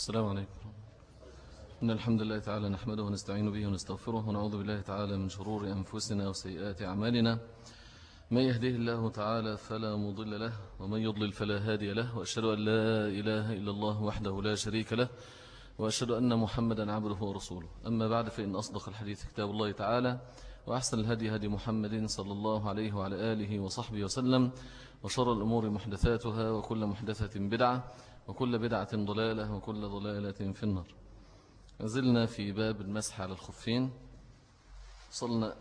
السلام عليكم. إن الحمد لله تعالى نحمده ونستعين به ونستغفره ونعوذ بالله تعالى من شرور أنفسنا وسيئات أعمالنا. من يهده الله تعالى فلا مضل له ومن يضلل فلا هادي له وأشهد أن لا إله إلا الله وحده لا شريك له وأشهد أن محمدا عبده ورسوله. أما بعد فإن أصدق الحديث كتاب الله تعالى وأحسن الهدي هدي محمد صلى الله عليه وعلى آله وصحبه وسلم وشر الأمور محدثاتها وكل محدثة بدعة وكل بدعة ضلالة وكل ضلالة في النار. نزلنا في باب المسح على الخفين. صلنا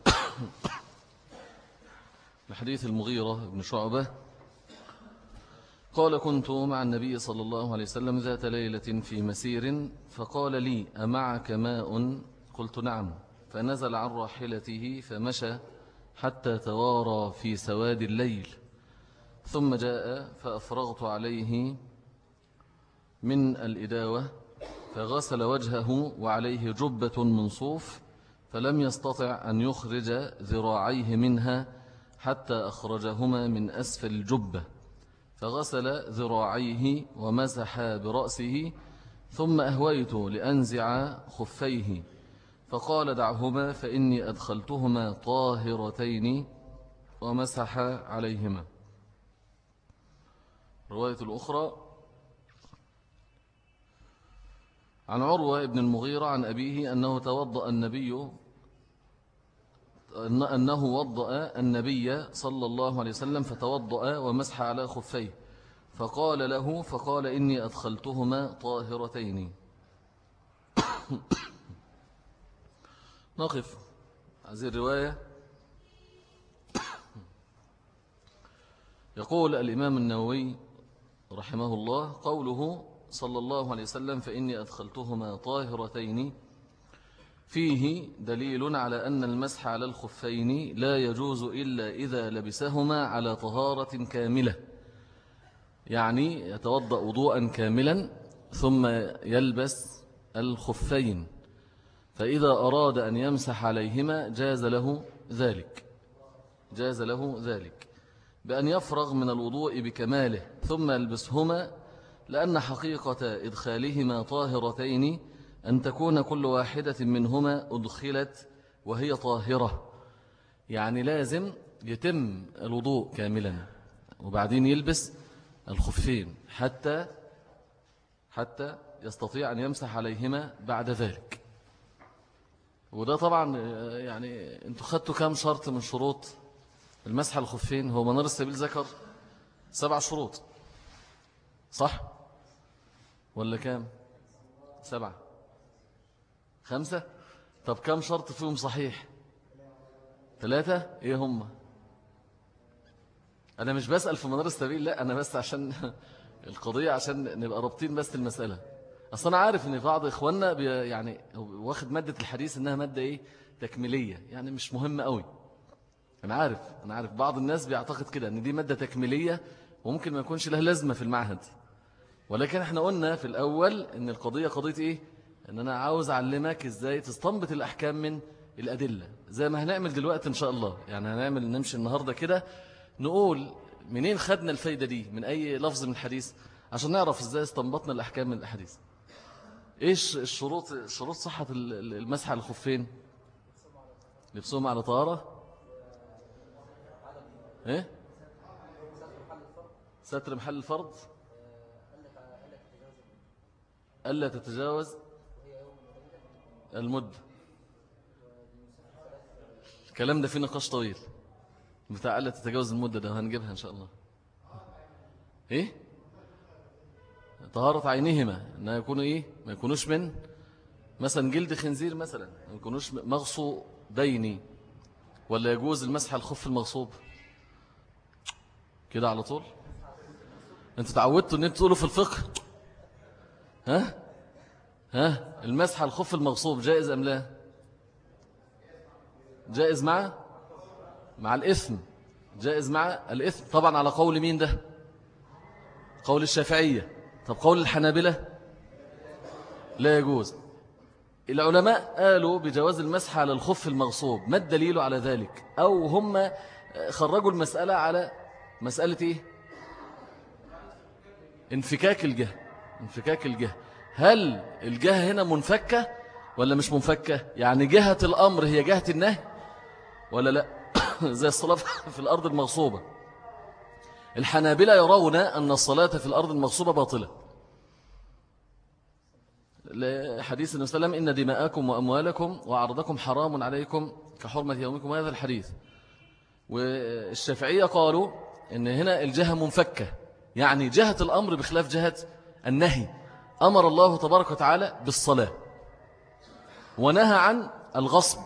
لحديث المغيرة بن شعبة. قال كنت مع النبي صلى الله عليه وسلم ذات ليلة في مسير فقال لي أمعك ماء؟ قلت نعم. فنزل عن راحلته فمشى حتى توارى في سواد الليل. ثم جاء فأفرغت عليه من الإداوة فغسل وجهه وعليه جبة من صوف فلم يستطع أن يخرج ذراعيه منها حتى أخرجهما من أسفل الجبة. فغسل ذراعيه ومسح برأسه ثم أهويت لأنزع خفيه. فقال دعهما فإني أدخلتهما طاهرتين ومسح عليهما. رواية الأخرى عن عروة ابن المغيرة عن أبيه أنه توضأ النبي أنه وضأ النبي صلى الله عليه وسلم فتوضأ ومسح على خفيه فقال له فقال إني أدخلتهما طاهرتين. نقف. هذه الرواية. يقول الإمام النووي رحمه الله قوله صلى الله عليه وسلم فإني أدخلتهما طاهرتين. فيه دليل على أن المسح على الخفين لا يجوز إلا إذا لبسهما على طهارة كاملة. يعني يتوضأ وضوءا كاملا ثم يلبس الخفين. فإذا أراد أن يمسح عليهما جاز له ذلك. جاز له ذلك. بأن يفرغ من الوضوء بكماله ثم يلبسهما لأن حقيقة إدخالهما طاهرتين أن تكون كل واحدة منهما أدخلت وهي طاهرة. يعني لازم يتم الوضوء كاملا وبعدين يلبس الخفين حتى حتى يستطيع أن يمسح عليهما بعد ذلك. وده طبعا يعني أنتوا خدتوا كام شرط من شروط المسح الخفين؟ هو منار السبيل ذكر سبع شروط صح؟ ولا كام؟ سبعة. خمسة؟ طب كم شرط فيهم صحيح؟ ثلاثة إيه هم؟ أنا مش بسأل في منار السبيل لا أنا بس عشان القضية عشان نبقى رابطين بس المسألة. أصلا أنا عارف إن بعض إخواننا يعني واخد مادة الحديث إنها مادة إيه؟ تكميلية. يعني مش مهمة قوي أنا عارف أنا عارف. بعض الناس بيعتقد كده إن دي مادة تكميلية وممكن ما يكونش لها لازمة في المعهد. ولكن إحنا قلنا في الأول إن القضية قضية إيه؟ إن أنا عاوز أعلمك إزاي تستنبط الأحكام من الأدلة. زي ما هنعمل دلوقتي إن شاء الله. يعني هنعمل نمشي النهاردة كده نقول منين خدنا الفايدة دي؟ من أي لفظ من الحديث؟ عشان نعرف إزاي استنبطنا الأحكام من الأحاديث. إيش الشروط شروط صحة المسح على الخفين؟ لبسهم على طهارة؟ إيه؟ ستر محل الفرض؟ ألا تتجاوز المدة. الكلام ده فيه نقاش طويل. بتاع ألا تتجاوز المدة ده هنجيبها إن شاء الله. إيه؟ طهارة عينهما أنها يكونوا إيه؟ ما يكونوش من مثلا جلد خنزير مثلا. ما يكونوش مغصو ديني. ولا يجوز المسح الخف المغصوب. كده على طول. أنتوا تعودتوا إن أنتوا تقولوا في الفقه. ها؟ ها؟ المسح الخف المغصوب جائز أم لا؟ جائز مع؟ مع الإثم. جائز مع الإثم. طبعا على قول مين ده؟ قول الشافعية. طب قول الحنابلة؟ لا يجوز. العلماء قالوا بجواز المسح على الخف المغصوب ما الدليل على ذلك؟ أو هم خرجوا المسألة على مسألة إيه؟ انفكاك الجه انفكاك الجه هل الجهة هنا منفكة ولا مش منفكة؟ يعني جهة الأمر هي جهة النهي ولا لا؟ زي الصلاة في الأرض المغصوبة. الحنابلة يرون أن الصلاة في الأرض المغصوبة باطلة. لحديث النبي صلى الله عليه وسلم إن دماءكم وأموالكم وعرضكم حرام عليكم كحرمة يومكم. هذا الحديث. والشافعية قالوا إن هنا الجهة منفكة. يعني جهة الأمر بخلاف جهة النهي. أمر الله تبارك وتعالى بالصلاة. ونهى عن الغصب.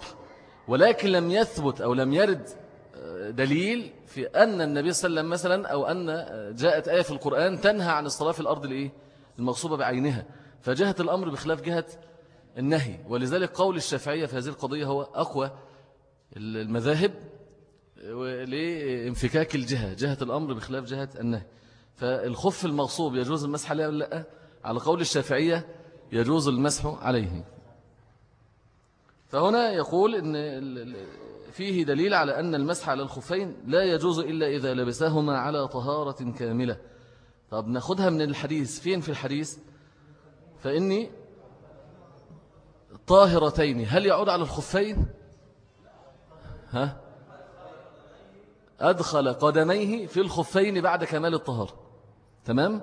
ولكن لم يثبت أو لم يرد آه، دليل في أن النبي صلى الله عليه وسلم مثلا أو أن جاءت آية في القرآن تنهى عن الصلاة في الأرض الإيه؟ المغصوبة بعينها. فجهة الأمر بخلاف جهة النهي. ولذلك قول الشافعية في هذه القضية هو أقوى المذاهب لإنفكاك الجهة جهة الأمر بخلاف جهة النهي. فالخف المغصوب يجوز المسح عليه ولا لا؟ على قول الشافعية يجوز المسح عليه. فهنا يقول إن فيه دليل على أن المسح على الخفين لا يجوز إلا إذا لبسهما على طهارة كاملة. طب ناخدها من الحديث. فين في الحديث؟ فإني طاهرتين. هل يعود على الخفين؟ ها؟ أدخل قدميه في الخفين بعد كمال الطهارة. تمام؟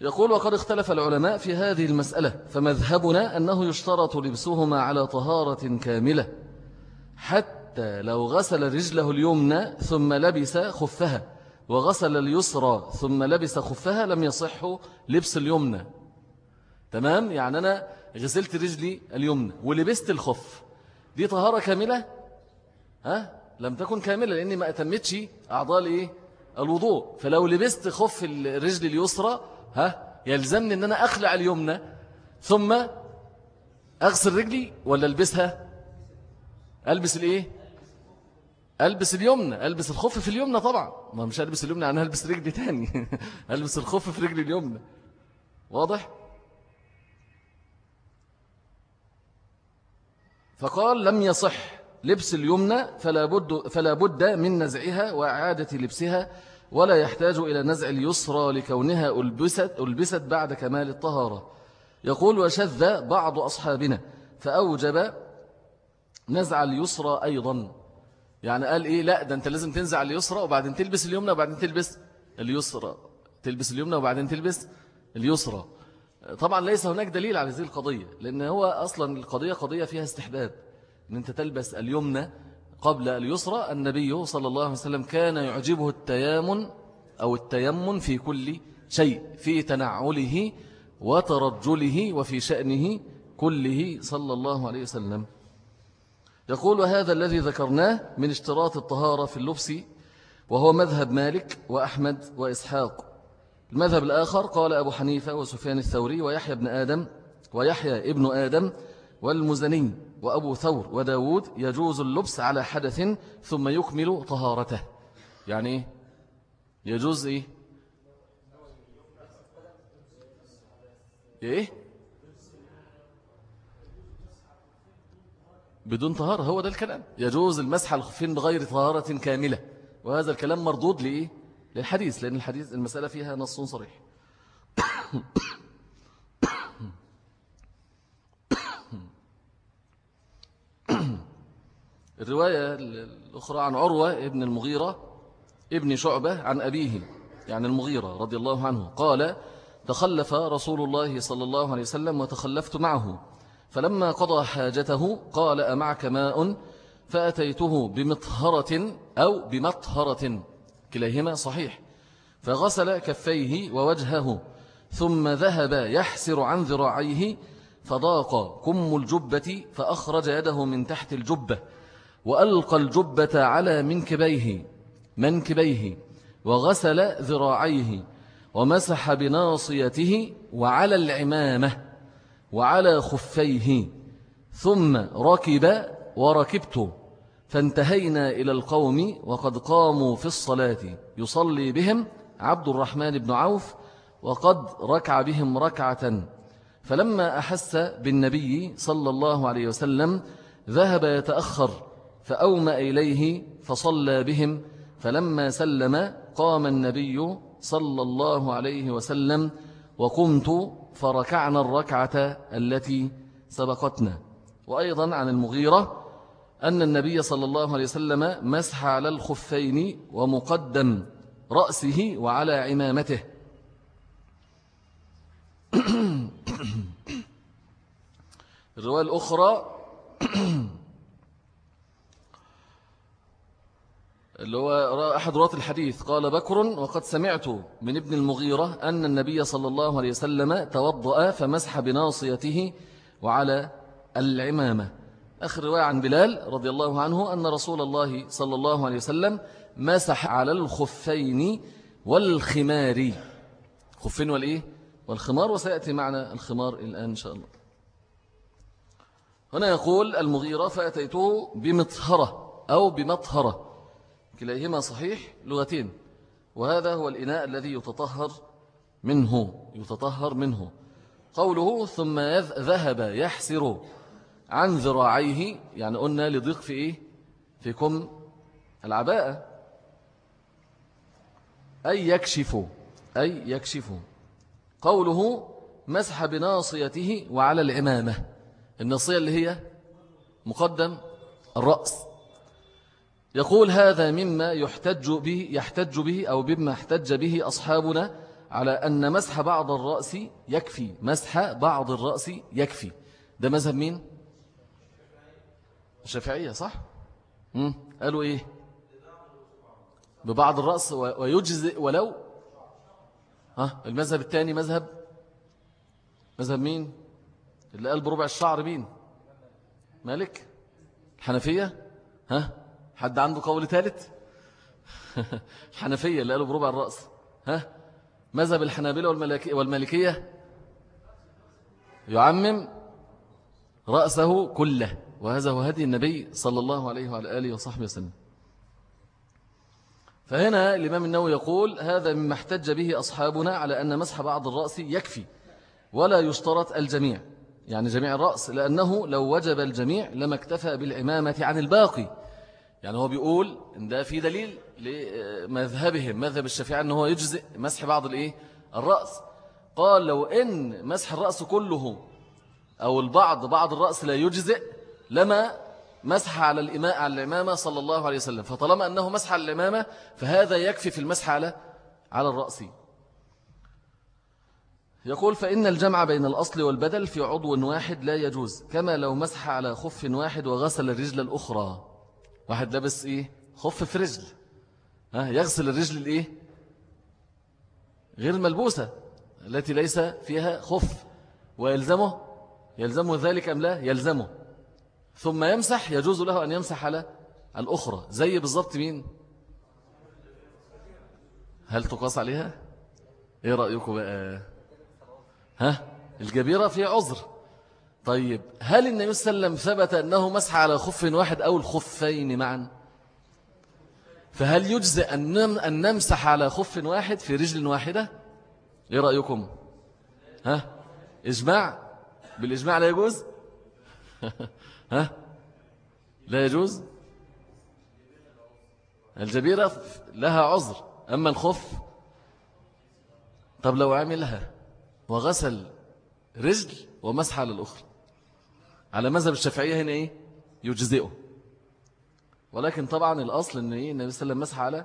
يقول وقد اختلف العلماء في هذه المسألة فمذهبنا أنه يشترط لبسهما على طهارة كاملة حتى لو غسل رجله اليمنى ثم لبس خفها وغسل اليسرى ثم لبس خفها لم يصح لبس اليمنى. تمام؟ يعني أنا غسلت رجلي اليمنى ولبست الخف. دي طهارة كاملة؟ ها؟ لم تكن كاملة لأني ما أتمتش أعضاء إيه الوضوء. فلو لبست خف الرجل اليسرى ها يلزمني أن أنا أخلع اليمنى ثم أغسل رجلي ولا ألبسها؟ ألبس الإيه؟ ألبس اليمنى. ألبس الخف في اليمنى طبعا. ما مش ألبس اليمنى أنا ألبس رجلي تاني. ألبس الخف في رجلي اليمنى. واضح؟ فقال لم يصح. لبس اليمنى فلا بد, فلا بد من نزعها وإعادة لبسها ولا يحتاج إلى نزع اليسرى لكونها ألبست, ألبست بعد كمال الطهارة. يقول وشذ بعض أصحابنا فأوجب نزع اليسرى أيضا. يعني قال إيه؟ لا ده أنت لازم تنزع اليسرى وبعدين تلبس اليمنى وبعدين تلبس اليسرى. تلبس اليمنى وبعدين تلبس اليسرى. طبعا ليس هناك دليل على هذه القضية لأن هو أصلا القضية قضية فيها استحباب. أن أنت تلبس اليمنى قبل اليسرى النبي صلى الله عليه وسلم كان يعجبه التيامن أو التيمن في كل شيء في تنعله وترجله وفي شأنه كله صلى الله عليه وسلم. يقول هذا الذي ذكرناه من اشتراط الطهارة في اللبس وهو مذهب مالك وأحمد وإسحاق. المذهب الآخر قال أبو حنيفة وسفيان الثوري ويحيى بن آدم ويحيى ابن آدم والمزني. وأبو ثور وداود يجوز اللبس على حدث ثم يكمل طهارته. يعني؟ يجوز إيه؟ إيه؟ بدون طهارة هو ده الكلام. يجوز المسح الخفين بغير طهارة كاملة. وهذا الكلام مردود لإيه؟ للحديث لأن الحديث المسألة فيها نص صريح. الرواية الأخرى عن عروة ابن المغيرة ابن شعبة عن أبيه يعني المغيرة رضي الله عنه قال تخلف رسول الله صلى الله عليه وسلم وتخلفت معه فلما قضى حاجته قال أمعك ماء؟ فأتيته بمطهرة أو بمطهرة. كليهما صحيح. فغسل كفيه ووجهه ثم ذهب يحسر عن ذراعيه فضاق كم الجبة فأخرج يده من تحت الجبة. وألقى الجبة على منكبيه منكبيه وغسل ذراعيه ومسح بناصيته وعلى العمامة وعلى خفيه ثم ركب وركبت. فانتهينا إلى القوم وقد قاموا في الصلاة. يصلي بهم عبد الرحمن بن عوف وقد ركع بهم ركعة. فلما أحس بالنبي صلى الله عليه وسلم ذهب يتأخر. فأومأ إليه فصلى بهم فلما سلم قام النبي صلى الله عليه وسلم وقمت فركعنا الركعة التي سبقتنا. وأيضا عن المغيرة أن النبي صلى الله عليه وسلم مسح على الخفين ومقدم رأسه وعلى عمامته. الرواية الأخرى اللي هو أحد رواة الحديث قال بكر وقد سمعت من ابن المغيرة أن النبي صلى الله عليه وسلم توضأ فمسح بناصيته وعلى العمامة. آخر رواية عن بلال رضي الله عنه أن رسول الله صلى الله عليه وسلم مسح على الخفين والخمار. خفين والإيه؟ والخمار وسيأتي معنا الخمار الآن إن شاء الله. هنا يقول المغيرة فأتيته بمطهرة أو بمطهرة. كليهما صحيح لغتين وهذا هو الإناء الذي يتطهر منه يتطهر منه. قوله ثم ذهب يحسر عن ذراعيه يعني قلنا لضيق في إيه؟ في كم العباءة. أي يكشف أي يكشف. قوله مسح بناصيته وعلى العمامة. الناصية اللي هي مقدم الرأس. يقول هذا مما يحتج به يحتج به أو بما احتج به أصحابنا على أن مسح بعض الرأس يكفي مسح بعض الرأس يكفي ده مذهب مين؟ الشافعية صح؟ مم. قالوا إيه؟ ببعض الرأس ويجزئ ولو ها المذهب الثاني مذهب مذهب مين؟ اللي قال بربع الشعر مين؟ مالك؟ الحنفية؟ ها؟ حد عنده قول ثالث؟ الحنفية اللي قالوا بربع الرأس. ها؟ مذهب الحنابلة والمالكية؟ يعمم رأسه كله. وهذا هو هدي النبي صلى الله عليه وعلى آله وصحبه وسلم. فهنا الإمام النووي يقول هذا مما احتج به أصحابنا على أن مسح بعض الرأس يكفي ولا يشترط الجميع. يعني جميع الرأس لأنه لو وجب الجميع لما اكتفى بالعمامة عن الباقي. يعني هو بيقول إن ده في دليل لمذهبهم مذهب الشافعي أنه يجزئ مسح بعض الإيه؟ الرأس. قال لو إن مسح الرأس كله أو البعض بعض الرأس لا يجزئ لما مسح على الإماء على الإمامة صلى الله عليه وسلم. فطالما أنه مسح على الإمامة فهذا يكفي في المسح على على الرأس. يقول فإن الجمع بين الأصل والبدل في عضو واحد لا يجوز كما لو مسح على خف واحد وغسل الرجل الأخرى. واحد لابس إيه؟ خف في رجل. ها يغسل الرجل الايه غير الملبوسة التي ليس فيها خف. ويلزمه؟ يلزمه ذلك أم لا؟ يلزمه. ثم يمسح يجوز له أن يمسح على الأخرى. زي بالضبط مين؟ هل تقاس عليها؟ إيه رأيكم بقى؟ ها؟ الجبيرة في عذر. طيب هل النبي صلى الله عليه وسلم ثبت أنه مسح على خف واحد أو الخفين معا؟ فهل يجزئ أن نمسح على خف واحد في رجل واحدة؟ إيه رأيكم؟ ها؟ إجماع؟ بالإجماع لا يجوز؟ ها؟ لا يجوز؟ الجبيرة لها عذر أما الخف؟ طب لو عملها وغسل رجل ومسح على الأخرى؟ على مذهب الشافعية هنا إيه؟ يجزئه. ولكن طبعا الأصل أن إيه؟ النبي صلى الله عليه وسلم مسح على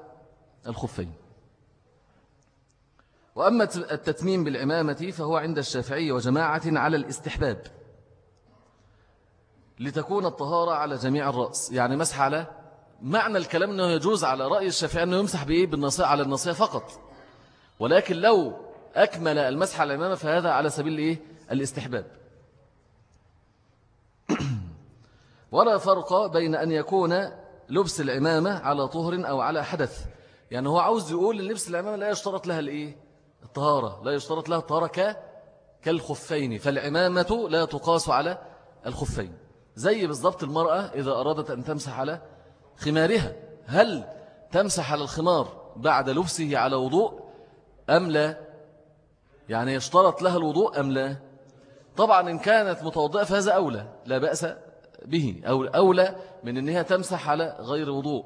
الخفين. وأما التتميم بالعمامة فهو عند الشافعية وجماعة على الاستحباب. لتكون الطهارة على جميع الرأس. يعني مسح على معنى الكلام أنه يجوز على رأي الشافعي أنه يمسح بإيه؟ بالنصية على النصية فقط. ولكن لو أكمل المسح على العمامة فهذا على سبيل إيه الاستحباب. ولا فرق بين أن يكون لبس العمامة على طهر أو على حدث. يعني هو عاوز يقول أن لبس العمامة لا يشترط لها الإيه؟ الطهارة لا يشترط لها الطهارة كالخفين. فالعمامة لا تقاس على الخفين. زي بالضبط المرأة إذا أرادت أن تمسح على خمارها. هل تمسح على الخمار بعد لبسه على وضوء أم لا؟ يعني يشترط لها الوضوء أم لا؟ طبعا إن كانت متوضئة فهذا أولى لا بأس به أو أولى من أنها تمسح على غير وضوء.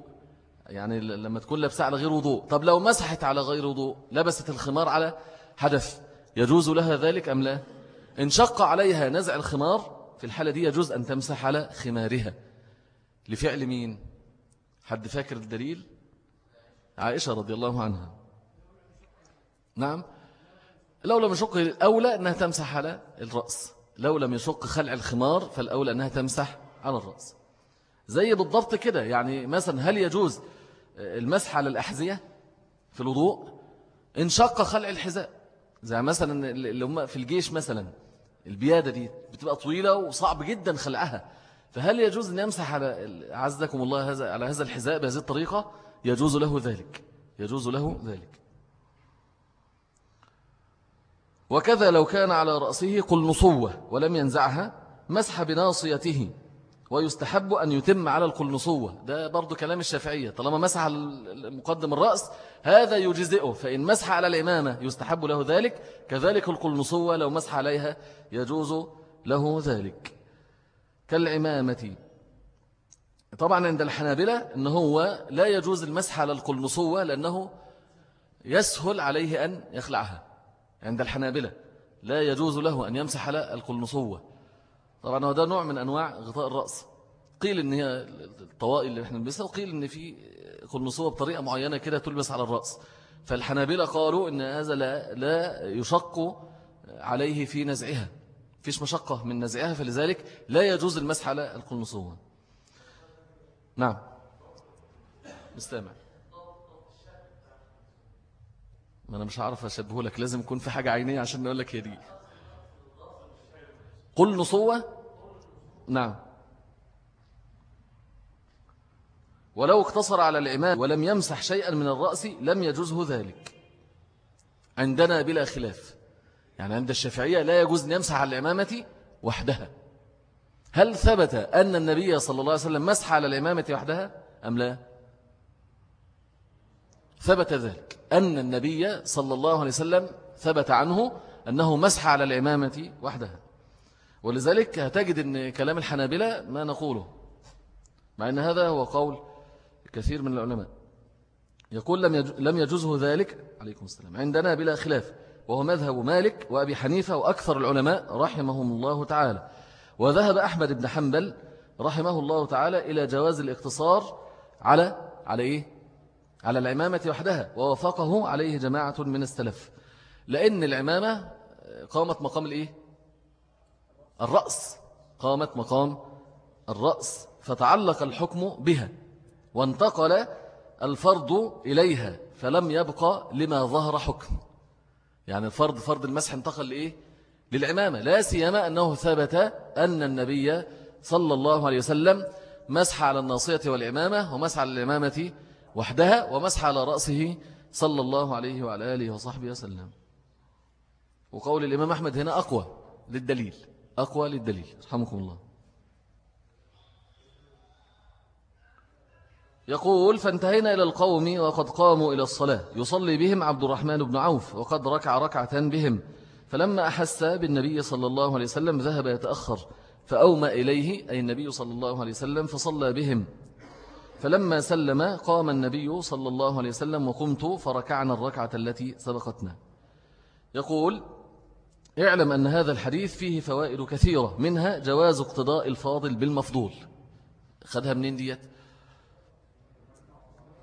يعني لما تكون لابسة على غير وضوء. طب لو مسحت على غير وضوء لبست الخمار على حدث يجوز لها ذلك أم لا؟ إن شق عليها نزع الخمار في الحالة دي يجوز أن تمسح على خمارها. لفعل مين؟ حد فاكر الدليل؟ عائشة رضي الله عنها. نعم. لو لم يشق الأولى أنها تمسح على الرأس. لو لم يشق خلع الخمار فالأولى أنها تمسح على الرأس. زي بالضبط كده. يعني مثلا هل يجوز المسح على الأحذية في الوضوء؟ إن شق خلع الحذاء. زي مثلا اللي هم في الجيش مثلا. البيادة دي بتبقى طويلة وصعب جدا خلعها. فهل يجوز أن يمسح على عزكم الله هذا على هذا الحذاء بهذه الطريقة؟ يجوز له ذلك. يجوز له ذلك. وكذا لو كان على رأسه قلنصوة ولم ينزعها مسح بناصيته ويستحب أن يتم على القلنصوة ده برضو كلام الشافعية. طالما مسح المقدم الرأس هذا يجزئه. فإن مسح على الإمامة يستحب له ذلك كذلك القلنصوة لو مسح عليها يجوز له ذلك. كالعمامة. طبعا عند الحنابلة أنه هو لا يجوز المسح على القلنصوة لأنه يسهل عليه أن يخلعها. عند الحنابلة. لا يجوز له أن يمسح على القلنصوة طبعا هذا نوع من أنواع غطاء الرأس. قيل إن هي الطوائل اللي إحنا نلبسها وقيل إن في قلنصوة بطريقة معينة كده تلبس على الرأس. فالحنابلة قالوا إن هذا لا, لا يشق عليه في نزعها. فيش مشقة من نزعها فلذلك لا يجوز المسح على القلنصوة نعم. مستمع. ما أنا مش هعرف أشبه لك لازم يكون في حاجة عينية عشان نقول لك هي دي. قل نصوة نعم. ولو اقتصر على العماد ولم يمسح شيئا من الرأس لم يجوزه ذلك. عندنا بلا خلاف. يعني عند الشافعية لا يجوز أن يمسح على العمامة وحدها. هل ثبت أن النبي صلى الله عليه وسلم مسح على العمامة وحدها؟ أم لا؟ ثبت ذلك. أن النبي صلى الله عليه وسلم ثبت عنه أنه مسح على العمامة وحدها. ولذلك هتجد أن كلام الحنابلة ما نقوله مع أن هذا هو قول كثير من العلماء. يقول لم يجوزه ذلك عليكم السلام عندنا بلا خلاف وهو مذهب مالك وأبي حنيفة وأكثر العلماء رحمهم الله تعالى. وذهب أحمد بن حنبل رحمه الله تعالى إلى جواز الاقتصار على على إيه؟ على العمامة وحدها ووافقه عليه جماعة من السلف. لأن العمامة قامت مقام الإيه؟ الرأس. قامت مقام الرأس. فتعلق الحكم بها وانتقل الفرض إليها فلم يبقى لما ظهر حكم. يعني الفرض فرض المسح انتقل لإيه؟ للعمامة. لا سيما أنه ثبت أن النبي صلى الله عليه وسلم مسح على الناصية والعمامة ومسح على العمامة وحدها ومسح على رأسه صلى الله عليه وعلى آله وصحبه وسلم. وقول الإمام أحمد هنا أقوى للدليل. أقوى للدليل. رحمكم الله. يقول فانتهينا إلى القوم وقد قاموا إلى الصلاة. يصلي بهم عبد الرحمن بن عوف وقد ركع ركعة بهم. فلما أحس بالنبي صلى الله عليه وسلم ذهب يتأخر. فأومى إليه أي النبي صلى الله عليه وسلم فصلى بهم. فلما سلم قام النبي صلى الله عليه وسلم وقمت فركعنا الركعة التي سبقتنا. يقول اعلم أن هذا الحديث فيه فوائد كثيرة منها جواز اقتضاء الفاضل بالمفضول. خدها منين ديت؟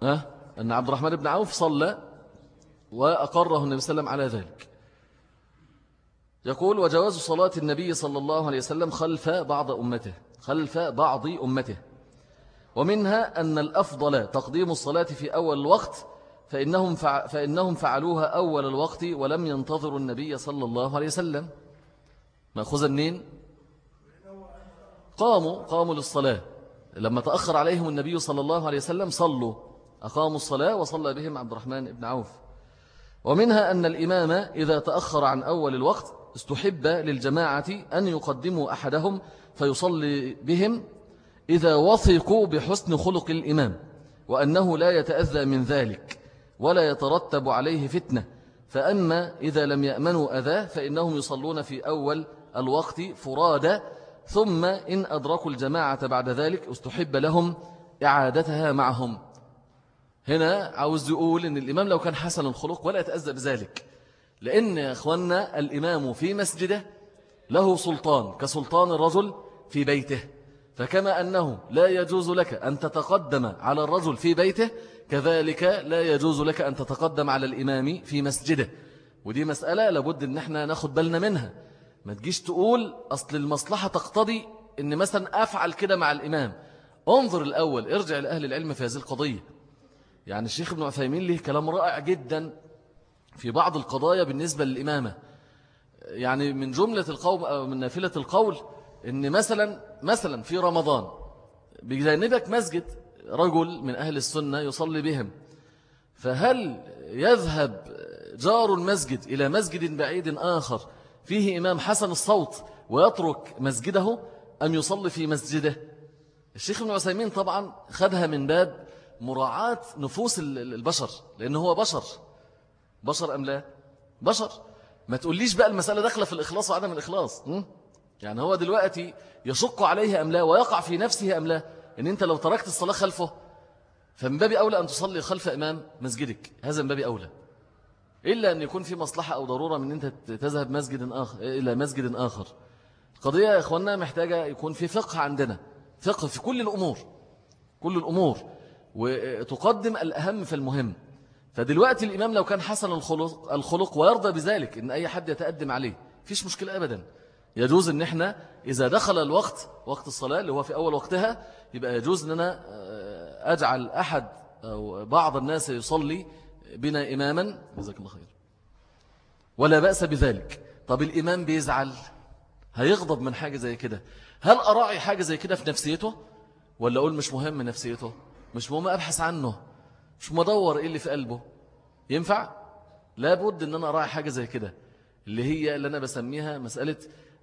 أه؟ أن عبد الرحمن بن عوف صلى وأقره النبي صلى الله عليه وسلم على ذلك. يقول وجواز صلاة النبي صلى الله عليه وسلم خلف بعض أمته خلف بعض أمته. ومنها أن الأفضل تقديم الصلاة في أول الوقت فإنهم, فع فإنهم فعلوها أول الوقت ولم ينتظروا النبي صلى الله عليه وسلم. مأخذ منين؟ قاموا قاموا للصلاة. لما تأخر عليهم النبي صلى الله عليه وسلم صلوا. أقاموا الصلاة وصلى بهم عبد الرحمن بن عوف. ومنها أن الإمام إذا تأخر عن أول الوقت استحب للجماعة أن يقدموا أحدهم فيصلي بهم إذا وثقوا بحسن خلق الإمام وأنه لا يتأذى من ذلك ولا يترتب عليه فتنة فأما إذا لم يأمنوا أذاه فإنهم يصلون في أول الوقت فرادى ثم إن أدركوا الجماعة بعد ذلك استحب لهم إعادتها معهم. هنا عاوز يقول إن الإمام لو كان حسن الخلق ولا يتأذى بذلك لأن يا أخوانا الإمام في مسجده له سلطان كسلطان الرجل في بيته. فكما أنه لا يجوز لك أن تتقدم على الرجل في بيته كذلك لا يجوز لك أن تتقدم على الإمام في مسجده. ودي مسألة لابد أن إحنا ناخد بالنا منها. ما تجيش تقول أصل المصلحة تقتضي أن مثلا أفعل كده مع الإمام. انظر الأول ارجع لأهل العلم في هذه القضية. يعني الشيخ ابن عثيمين له كلام رائع جدا في بعض القضايا بالنسبة للإمامة. يعني من جملة القول أو من نافلة القول إن مثلا مثلا في رمضان بجانبك مسجد رجل من أهل السنة يصلي بهم فهل يذهب جار المسجد إلى مسجد بعيد آخر فيه إمام حسن الصوت ويترك مسجده أم يصلي في مسجده؟ الشيخ ابن عثيمين طبعا خدها من باب مراعاة نفوس البشر لأنه هو بشر. بشر أم لا؟ بشر. ما تقوليش بقى المسألة داخلة في الإخلاص وعدم الإخلاص يعني هو دلوقتي يشق عليه أم لا ويقع في نفسه أم لا؟ إن أنت لو تركت الصلاة خلفه فمن باب أولى أن تصلي خلف إمام مسجدك. هذا من باب أولى. إلا أن يكون في مصلحة أو ضرورة من أنت تذهب مسجد آخر إلى مسجد آخر. القضية يا إخواننا محتاجة يكون في فقه عندنا. فقه في كل الأمور. كل الأمور. وتقدم الأهم فالمهم فدلوقتي الإمام لو كان حسن الخلق, الخلق ويرضى بذلك إن أي حد يتقدم عليه فيش مشكلة أبدا. يجوز أن إحنا إذا دخل الوقت وقت الصلاة اللي هو في أول وقتها يبقى يجوز أن أنا آه، أجعل أحد أو بعض الناس يصلي بنا إماما. جزاك الله خير. ولا بأس بذلك. طب الإمام بيزعل؟ هيغضب من حاجة زي كده. هل أراعي حاجة زي كده في نفسيته؟ ولا أقول مش مهم نفسيته؟ مش مهم أبحث عنه. مش مدور إيه اللي في قلبه. ينفع؟ لابد أن أنا أراعي حاجة زي كده. اللي هي اللي أنا بسميها مسألة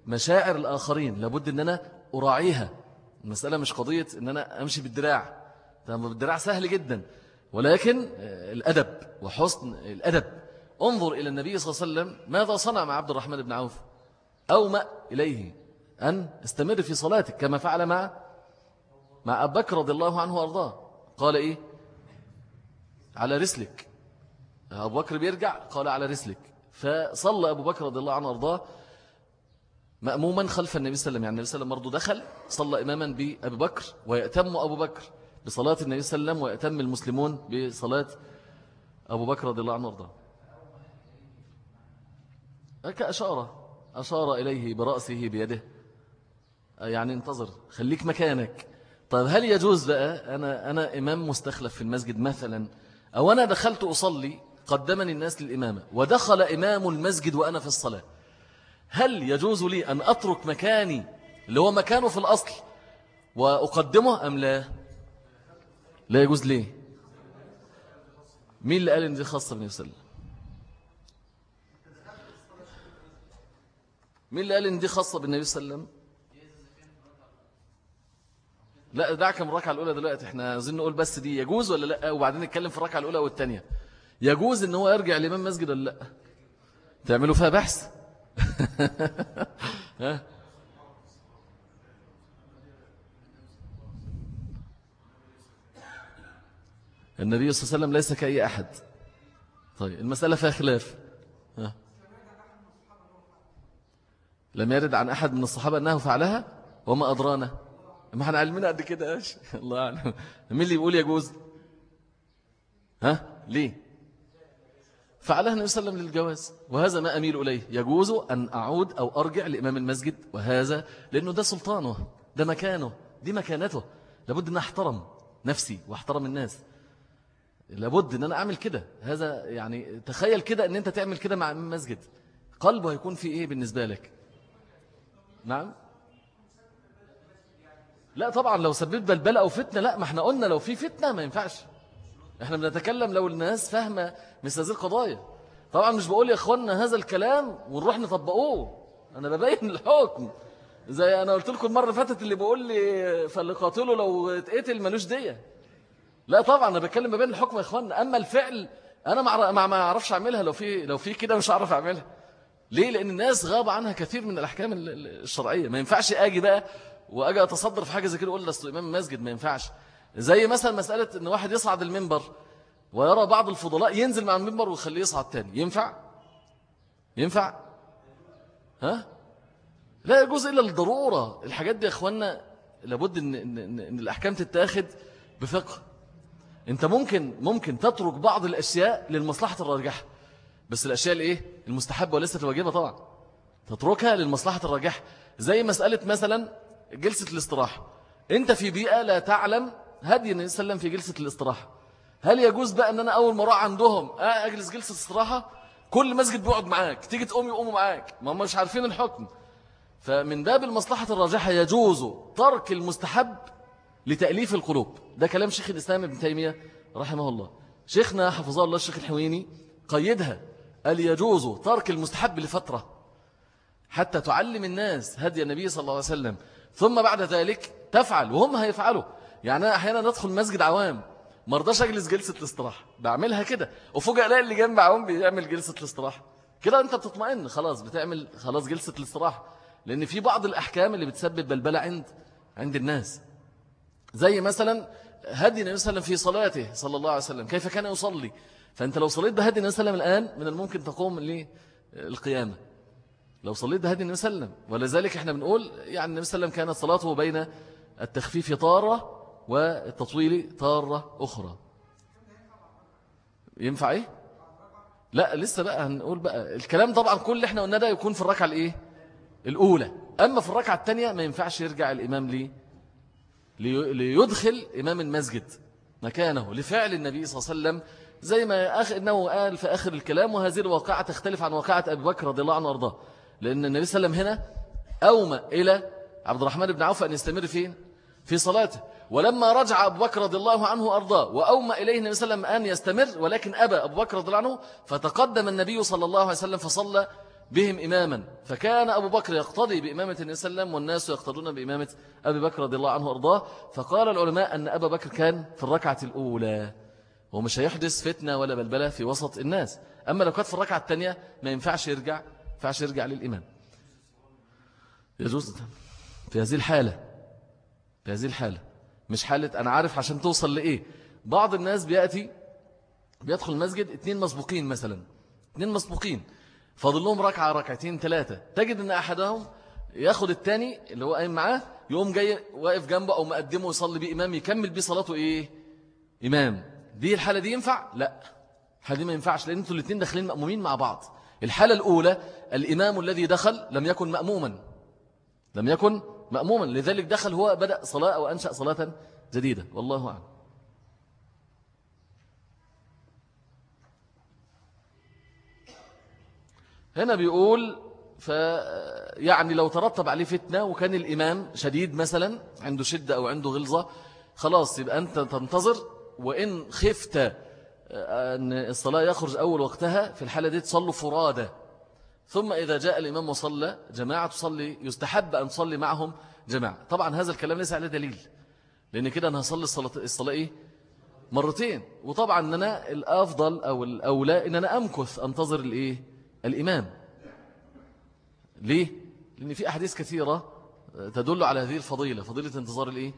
مشاعر الآخرين لابد أن أنا أراعيها. المسألة مش قضية أن أنا أمشي بالدراع. بالدراع سهل جدا. ولكن الأدب وحسن الأدب. انظر إلى النبي صلى الله عليه وسلم ماذا صنع مع عبد الرحمن بن عوف. أومأ إليه أن استمر في صلاتك كما فعل مع مع أبو بكر رضي الله عنه وأرضاه. قال إيه؟ على رسلك. أبو بكر بيرجع قال على رسلك. فصلى أبو بكر رضي الله عنه وأرضاه مأموما خلف النبي صلى الله عليه وسلم. يعني النبي صلى الله عليه وسلم برضه دخل صلى إماما بأبي بكر ويأتم أبو بكر بصلاة النبي صلى الله عليه وسلم ويأتم المسلمون بصلاة أبو بكر رضي الله عنه وأرضاه. كأشارة أشار إليه برأسه بيده. يعني انتظر خليك مكانك. طيب هل يجوز بقى أنا, أنا إمام مستخلف في المسجد مثلا أو أنا دخلت أصلي قدمني الناس للإمامة ودخل إمام المسجد وأنا في الصلاة؟ هل يجوز لي أن أترك مكاني اللي هو مكانه في الأصل وأقدمه أم لا؟ لا يجوز ليه مين اللي قال إن دي خاصة عليه وسلم؟ مين اللي قال إن دي خاصة بالنبي صلى الله عليه وسلم؟ لا دعك من الركعة الأولى دلوقتي. إحنا عايزين نقول بس دي يجوز ولا لأ؟ وبعدين نتكلم في الركعة الأولى والثانية يجوز إن هو يرجع لإمام مسجد ولا لأ؟ تعملوا فيها بحث. ها النبي صلى الله عليه وسلم ليس كأي أحد. طيب المسألة فيها خلاف. ها. لم يرد عن أحد من الصحابة أنه فعلها؟ وما أدرانا. ما إحنا علمنا قد كده؟ الله أعلم. مين اللي يقول يجوز؟ ها؟ ليه؟ فعلها النبي صلى الله عليه وسلم للجواز. وهذا ما أميل إليه. يجوز أن أعود أو أرجع لإمام المسجد وهذا لأنه ده سلطانه ده مكانه دي مكانته. لابد أن أحترم نفسي وأحترم الناس. لابد أن أنا أعمل كده. هذا يعني تخيل كده أن أنت تعمل كده مع مسجد قلبه هيكون في إيه بالنسبة لك؟ نعم؟ لا طبعا لو سبب بلبلة أو فتنة لا ما إحنا قلنا لو في فتنة ما ينفعش. إحنا بنتكلم لو الناس فاهمة مثل هذه القضايا. طبعا مش بقول يا اخوانا هذا الكلام ونروح نطبقوه. أنا ببين الحكم. زي أنا قلت لكم المرة اللي فاتت اللي بقول لي فاللي قاتله لو اتقتل ملوش دية. لا طبعا أنا بتكلم ما بين الحكم يا اخوانا أما الفعل أنا ما أعرفش أعملها. لو في لو في كده مش هعرف أعملها. ليه؟ لأن الناس غاب عنها كثير من الأحكام الشرعية. ما ينفعش أجي بقى وأجي أتصدر في حاجة زي كده أقول لأصل امام المسجد ما ينفعش. زي مثلا مسألة إن واحد يصعد المنبر ويرى بعض الفضلاء ينزل مع المنبر ويخليه يصعد تاني. ينفع؟ ينفع؟ ها؟ لا يجوز إلا الضرورة الحاجات دي يا أخوانا لابد إن, إن, إن, إن الأحكام تتاخد بفقه. أنت ممكن ممكن تترك بعض الأشياء للمصلحة الراجحة. بس الأشياء الإيه؟ المستحبة وليست الواجبة طبعا. تتركها للمصلحة الراجحة. زي مسألة مثلا جلسة الاستراحة. أنت في بيئة لا تعلم هدي النبي صلى الله عليه وسلم في جلسة الاستراحة. هل يجوز بقى أن أنا أول ما راح عندهم أجلس جلسة استراحة؟ كل مسجد بيقعد معاك تيجي تقوم يقوموا معاك. ما هم مش عارفين الحكم. فمن باب المصلحة الراجحة يجوز ترك المستحب لتأليف القلوب. ده كلام شيخ الإسلام ابن تيمية رحمه الله. شيخنا حفظه الله الشيخ الحويني قيدها قال يجوز ترك المستحب لفترة حتى تعلم الناس هدي النبي صلى الله عليه وسلم. ثم بعد ذلك تفعل وهم هيفعلوا. يعني أنا أحيانا ندخل مسجد عوام مرضاش أجلس جلسة الاستراحة بعملها كده. وفوق ألاقي اللي جنب عوام بيعمل جلسة الاستراحة. كده أنت بتطمئن خلاص بتعمل خلاص جلسة الاستراحة. لأن في بعض الأحكام اللي بتسبب بلبلة عند عند الناس. زي مثلا هدي النبي صلى الله عليه وسلم في صلاته صلى الله عليه وسلم كيف كان يصلي؟ فأنت لو صليت بهدي النبي صلى الله عليه وسلم الآن من الممكن تقوم للقيامة لو صليت بهدي النبي صلى الله عليه وسلم ولذلك إحنا بنقول يعني النبي صلى الله عليه وسلم كانت صلاته بين التخفيف طارة والتطويل طارة أخرى. ينفع إيه؟ لا لسه بقى هنقول بقى. الكلام طبعا كل اللي إحنا قلنا ده يكون في الركعة الإيه؟ الأولى. أما في الركعة الثانية ما ينفعش يرجع الإمام ليه ليدخل إمام المسجد مكانه لفعل النبي صلى الله عليه وسلم. زي ما أخ إنه قال في آخر الكلام وهذه الواقعة تختلف عن واقعة أبي بكر رضي الله عنه وأرضاه. لأن النبي صلى الله عليه وسلم هنا أومى إلى عبد الرحمن بن عوف أن يستمر فين في صلاته. ولما رجع أبو بكر رضي الله عنه وأرضاه وأومى إليه النبي صلى الله عليه وسلم أن يستمر ولكن أبى أبو بكر رضي الله عنه فتقدم النبي صلى الله عليه وسلم فصلى بهم إماما. فكان أبو بكر يقتضي بإمامة النبي صلى الله عليه وسلم والناس يقتضون بإمامة أبي بكر رضي الله عنه وأرضاه. فقال العلماء أن أبا بكر كان في الركعة الأولى ومش هيحدث فتنة ولا بلبلة في وسط الناس. أما لو كانت في الركعة الثانية ما ينفعش يرجع ينفعش يرجع للإمام. يجوز في هذه الحالة في هذه الحالة. مش حالة أنا عارف عشان توصل لإيه. بعض الناس بيأتي بيدخل المسجد اثنين مسبوقين مثلا اثنين مسبوقين فاضل لهم ركعة ركعتين ثلاثة تجد أن أحدهم ياخد الثاني اللي هو قايم معاه يقوم جاي واقف جنبه أو مقدمه يصلي بيه إمام يكمل بيه صلاته إيه؟ إمام. دي الحالة دي ينفع؟ لا. الحالة دي ما ينفعش لأن أنتوا الاثنين داخلين مأمومين مع بعض. الحالة الأولى الإمام الذي دخل لم يكن مأموما. لم يكن مأموما. لذلك دخل هو بدأ صلاة أو أنشأ صلاة جديدة والله أعلم. هنا بيقول ف يعني لو ترتب عليه فتنة وكان الإمام شديد مثلا عنده شدة أو عنده غلظة خلاص يبقى أنت تنتظر. وإن خفت أن الصلاة يخرج أول وقتها في الحالة دي تصلوا فرادة ثم إذا جاء الإمام وصلى جماعة تصلي يستحب أن تصلي معهم جماعة طبعا هذا الكلام ليس عليه دليل لأن كده أنا هصلي الصلاة, الصلاة إيه؟ مرتين وطبعا أن أنا الأفضل أو الأولى أن أنا أمكث أنتظر الإيه؟ الإمام ليه؟ لأن في أحاديث كثيرة تدل على هذه الفضيلة فضيلة انتظار الإيه؟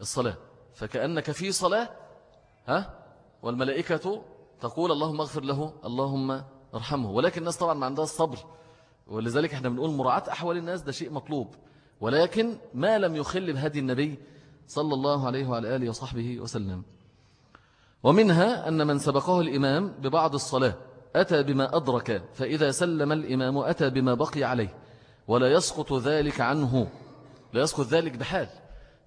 الصلاة فكأنك في صلاة ها؟ والملائكة تقول اللهم اغفر له اللهم ارحمه ولكن الناس طبعا ما عندها الصبر ولذلك إحنا بنقول مراعاة أحوال الناس ده شيء مطلوب. ولكن ما لم يخل بهدي النبي صلى الله عليه وعلى آله وصحبه وسلم. ومنها أن من سبقه الإمام ببعض الصلاة أتى بما أدرك فإذا سلم الإمام أتى بما بقي عليه. ولا يسقط ذلك عنه. لا يسقط ذلك بحال.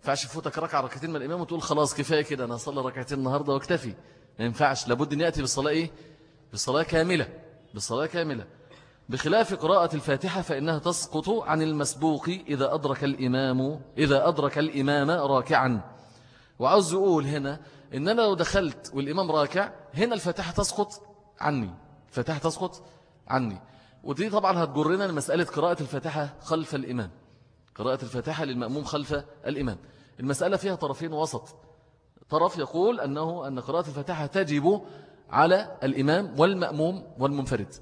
فعش فوتك ركعة ركعتين من الإمام وتقول خلاص كفاية كده أنا أصلي ركعتين النهاردة وأكتفي. ما ينفعش. لابد أن يأتي بالصلاة إيه؟ بالصلاة كاملة. بالصلاة كاملة. بخلاف قراءة الفاتحة فإنها تسقط عن المسبوق إذا أدرك الإمام إذا أدرك الإمام راكعا. وعاوز يقول هنا إن أنا لو دخلت والإمام راكع هنا الفاتحة تسقط عني. الفاتحة تسقط عني. ودي طبعا هتجرنا لمسألة قراءة الفاتحة خلف الإمام. قراءة الفاتحة للمأموم خلف الإمام. المسألة فيها طرفين وسط. طرف يقول أنه أن قراءة الفاتحة تجب على الإمام والمأموم والمنفرد.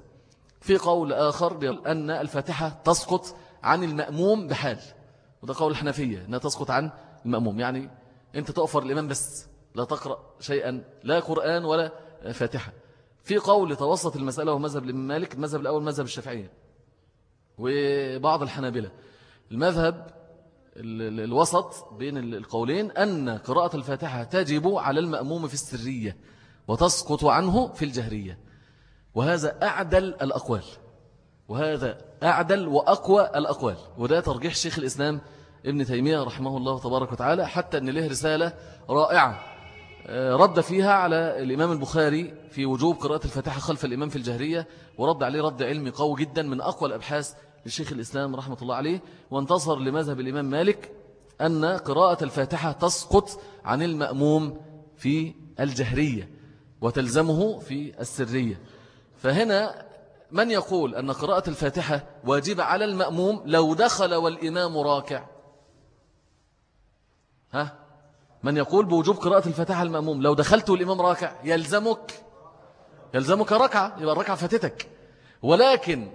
في قول آخر أن الفاتحة تسقط عن المأموم بحال. وده قول الحنفية أنها تسقط عن المأموم. يعني أنت تؤفر الإمام بس لا تقرأ شيئا لا قرآن ولا فاتحة. في قول توسط المسألة ومذهب الإمام مالك المذهب الأول مذهب الشافعية. وبعض الحنابلة. المذهب الوسط بين القولين أن قراءة الفاتحة تجب على المأموم في السرية. وتسقط عنه في الجهرية. وهذا أعدل الأقوال. وهذا أعدل وأقوى الأقوال. وده ترجيح شيخ الإسلام ابن تيمية رحمه الله تبارك وتعالى حتى أن له رسالة رائعة آه، رد فيها على الإمام البخاري في وجوب قراءة الفاتحة خلف الإمام في الجهرية ورد عليه رد علمي قوي جدا من أقوى الأبحاث لشيخ الإسلام رحمة الله عليه. وانتصر لمذهب الإمام مالك أن قراءة الفاتحة تسقط عن المأموم في الجهرية. وتلزمه في السرية. فهنا من يقول أن قراءة الفاتحة واجبة على المأموم لو دخل والإمام راكع؟ ها؟ من يقول بوجوب قراءة الفاتحة المأموم لو دخلت والإمام راكع يلزمك يلزمك ركعة يبقى الركعة فاتتك. ولكن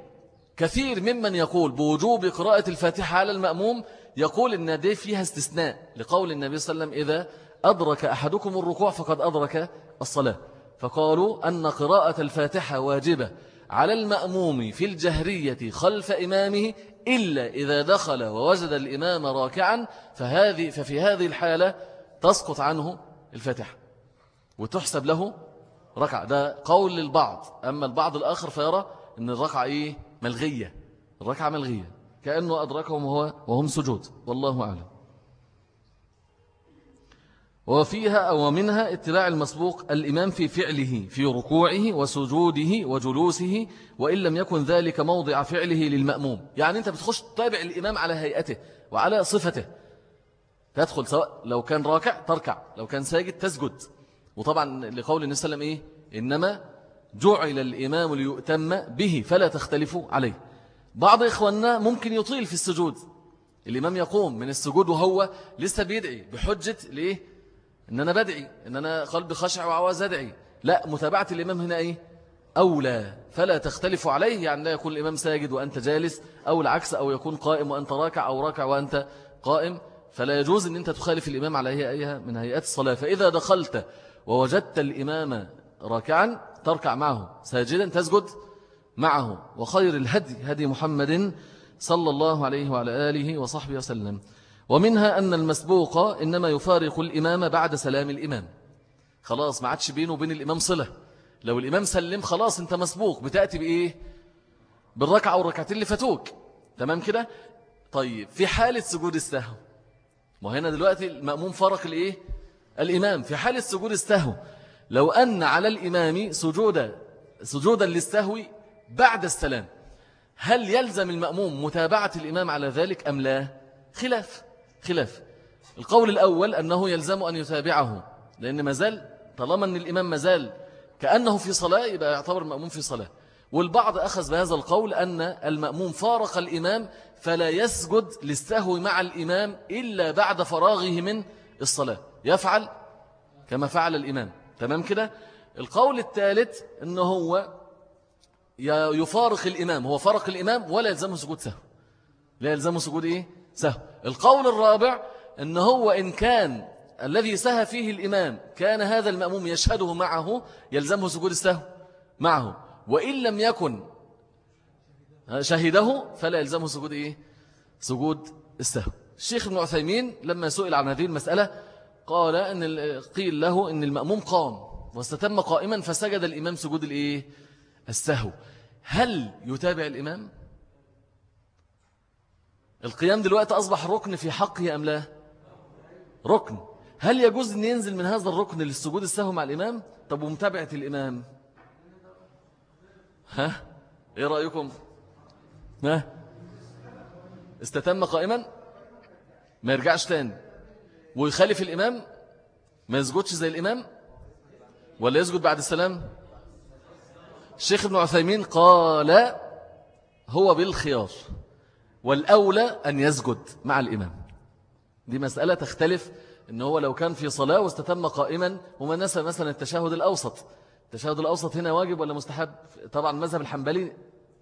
كثير ممن يقول بوجوب قراءة الفاتحة على المأموم يقول إن دي فيها استثناء لقول النبي صلى الله عليه وسلم إذا أدرك أحدكم الركوع فقد أدرك الصلاة. فقالوا أن قراءة الفاتحة واجبة على المأموم في الجهرية خلف إمامه إلا إذا دخل ووجد الإمام راكعا فهذه ففي هذه الحالة تسقط عنه الفاتحة وتحسب له ركعة. ده قول للبعض. أما البعض الآخر فيرى أن الركعة إيه؟ ملغية. الركعة ملغية. كأنه أدركهم وهو وهم سجود. والله أعلم. وفيها أو منها اتباع المسبوق الإمام في فعله في ركوعه وسجوده وجلوسه وإن لم يكن ذلك موضع فعله للمأموم. يعني أنت بتخش تتابع الإمام على هيئته وعلى صفته. تدخل سواء لو كان راكع تركع لو كان ساجد تسجد. وطبعا لقول النبي صلى الله عليه وسلم إيه؟ إنما جعل الإمام ليؤتم به فلا تختلفوا عليه. بعض إخواننا ممكن يطيل في السجود. الإمام يقوم من السجود وهو لسه بيدعي بحجة ليه إن أنا بدعي إن أنا قلبي خشع وعواز أدعي. لا متابعة الإمام هنا إيه؟ أولى. فلا تختلف عليه يعني لا يكون الإمام ساجد وأنت جالس أو العكس أو يكون قائم وأنت راكع أو راكع وأنت قائم. فلا يجوز أن أنت تخالف الإمام على هيئة من هيئات الصلاة. فإذا دخلت ووجدت الإمام راكعا تركع معه. ساجدا تسجد معه. وخير الهدي هدي محمد صلى الله عليه وعلى آله وصحبه وسلم. ومنها أن المسبوق إنما يفارق الإمام بعد سلام الإمام. خلاص ما عادش بينه وبين الإمام صلة. لو الإمام سلم خلاص أنت مسبوق. بتأتي بإيه؟ بالركعة والركعتين اللي فاتوك. تمام كده؟ طيب في حالة سجود السهو وهنا دلوقتي المأموم فرق الإيه؟ الإمام. في حالة سجود السهو لو أن على الإمام سجودا سجودا للسهو بعد السلام هل يلزم المأموم متابعة الإمام على ذلك أم لا؟ خلاف. خلاف. القول الأول أنه يلزم أن يتابعه لأن مازال طالما أن الإمام مازال كأنه في صلاة يبقى يعتبر المأموم في صلاة. والبعض أخذ بهذا القول أن المأموم فارق الإمام فلا يسجد للسهو مع الإمام إلا بعد فراغه من الصلاة. يفعل كما فعل الإمام. تمام كده؟ القول الثالث أنه هو يفارق الإمام. هو فارق الإمام ولا يلزمه سجود سهو. لا يلزمه سجود إيه؟ سهو. القول الرابع أنه هو إن كان الذي سهى فيه الإمام كان هذا المأموم يشهده معه يلزمه سجود السهو معه. وإن لم يكن شهده فلا يلزمه سجود إيه؟ سجود السهو. الشيخ ابن عثيمين لما سئل عن هذه المسألة قال أن قيل له أن المأموم قام واستتم قائما فسجد الإمام سجود الإيه؟ السهو. هل يتابع الإمام؟ القيام دلوقتي أصبح ركن في حقه أم لا؟ ركن. هل يجوز أن ينزل من هذا الركن للسجود السهو مع الإمام؟ طب ومتابعة الإمام؟ ها؟ إيه رأيكم؟ ها؟ استتم قائما؟ ما يرجعش تاني. ويخالف الإمام؟ ما يسجدش زي الإمام؟ ولا يسجد بعد السلام؟ الشيخ ابن عثيمين قال هو بالخيار. والأولى أن يسجد مع الإمام. دي مسألة تختلف إن هو لو كان في صلاة واستتم قائما وما نسى مثلا التشهد الأوسط. التشهد الأوسط هنا واجب ولا مستحب؟ طبعا مذهب الحنبلي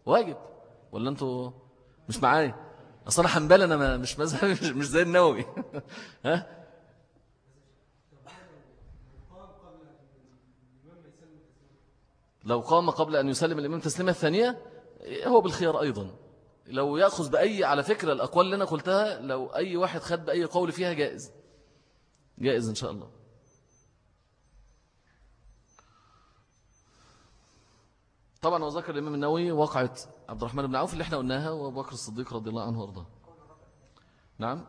واجب. ولا أنتوا مش معايا؟ أصلا حنبلي أنا مش مذهب مش زي النووي. ها؟ لو قام قبل أن يسلم الإمام تسليمة الثانية هو بالخيار أيضا. لو يأخذ بأي على فكرة الأقوال اللي أنا قلتها لو أي واحد خد بأي قول فيها جائز. جائز إن شاء الله. طبعا وذكر الإمام النووي وقعت عبد الرحمن بن عوف اللي إحنا قلناها وابو بكر الصديق رضي الله عنه وأرضاه. نعم.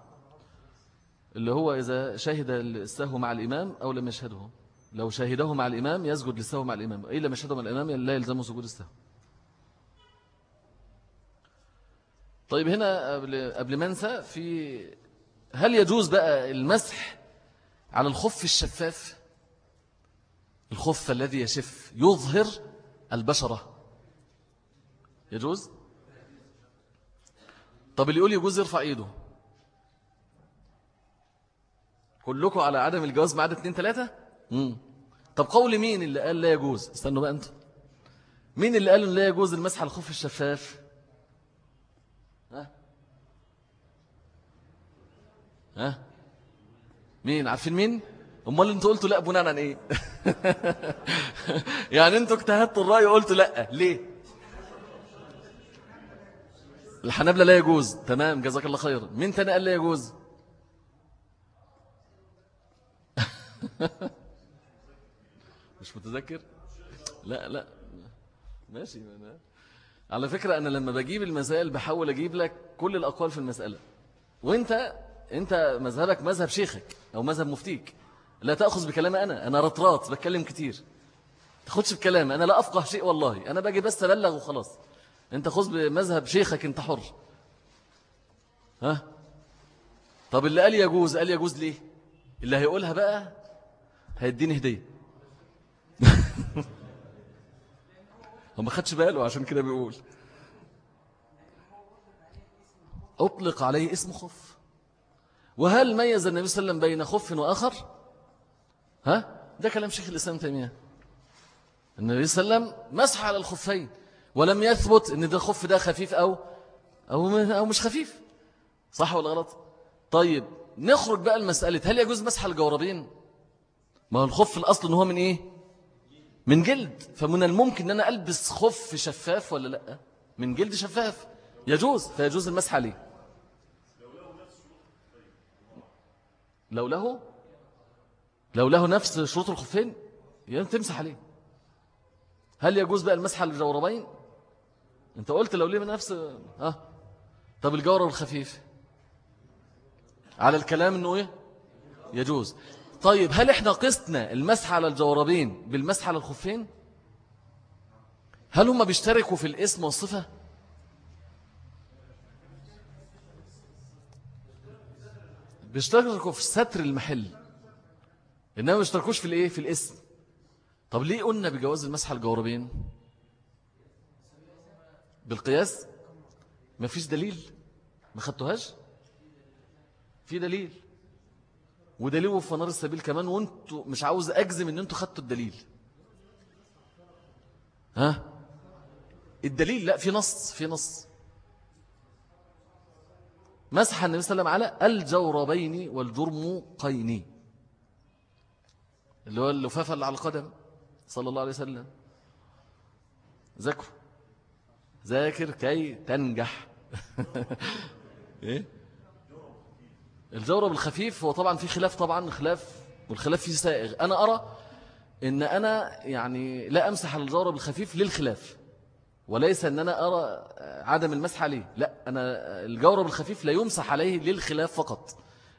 اللي هو إذا شهد السهو مع الإمام أو لم يشهده. لو شاهده مع الإمام يسجد للسهو مع الإمام. إلا ما شهده مع الإمام؟ لا يلزمه سجود السهو. طيب هنا قبل, قبل ما انسى في هل يجوز بقى المسح على الخف الشفاف؟ الخف الذي يشف يظهر البشرة. يجوز؟ طب اللي يقول يجوز يرفع ايده كلكم على عدم الجواز ما عدا اتنين تلاتة؟ مم. طب قول مين اللي قال لا يجوز؟ استنوا بقى أنتوا. مين اللي قال لا يجوز المسح على الخف الشفاف ها ها؟ مين؟ عارفين مين؟ أمال أنتوا قلتوا لا بناء عن إيه؟ يعني أنتوا اجتهدتوا الرأي وقلتوا لا. ليه؟ الحنابلة لا يجوز. تمام جزاك الله خير. مين تاني قال لا يجوز؟ مش متذكر؟ لا لا. ماشي. أنا. على فكرة أنا لما بجيب المسائل بحاول أجيب لك كل الأقوال في المسألة. وأنت انت مذهبك مذهب شيخك أو مذهب مفتيك. لا تأخذ بكلام أنا أنا رطرات بتكلم كتير. تاخدش بكلام أنا لا أفقه شيء والله. أنا باجي بس أبلغ وخلاص. أنت خذ بمذهب شيخك أنت حر. ها؟ طب اللي قال يجوز قال يجوز ليه؟ اللي هيقولها بقى هيديني هدية. هو ما خدش باله عشان كده بيقول. أطلق عليه اسم خف وهل ميز النبي صلى الله عليه وسلم بين خف وآخر؟ ها؟ ده كلام شيخ الإسلام تيمية. النبي صلى الله عليه وسلم مسح على الخفين ولم يثبت إن ده خف ده خفيف أو أو, أو مش خفيف. صح ولا غلط؟ طيب نخرج بقى المسألة هل يجوز مسح الجوربين؟ ما هو الخف الأصل إن هو من إيه؟ من جلد. فمن الممكن أن أنا ألبس خف شفاف ولا لأ؟ من جلد شفاف. يجوز. فيجوز المسح عليه. لو له لو له نفس شروط الخفين يعني تمسح عليه. هل يجوز بقى المسح على الجوربين؟ انت قلت لو ليه من نفس ها؟ طب الجورب الخفيف. على الكلام إنه إيه؟ يجوز. طيب هل إحنا قسنا المسح على الجوربين بالمسح على الخفين؟ هل هم بيشتركوا في الاسم والصفة؟ بيشتركوا في ستر المحل. إنما ما بيشتركوش في الإيه؟ في الاسم. طب ليه قلنا بجواز المسح الجوربين؟ بالقياس؟ ما فيش دليل. ما خدتوهاش؟ في دليل. ودليل في نار السبيل كمان وانتوا مش عاوز أجزم إن أنتوا خدتوا الدليل. ها؟ الدليل لا في نص في نص. مسح النبي صلى الله عليه وسلم على الجوربين والجرمقين. اللي هو اللفافة اللي على القدم صلى الله عليه وسلم. ذكر ذاكر كي تنجح. إيه؟ الجورب الخفيف هو طبعا في خلاف طبعا خلاف والخلاف فيه سائغ. أنا أرى إن أنا يعني لا أمسح الجورب الخفيف للخلاف. وليس أن أنا أرى عدم المسح عليه. لا أنا الجورب الخفيف لا يمسح عليه للخلاف فقط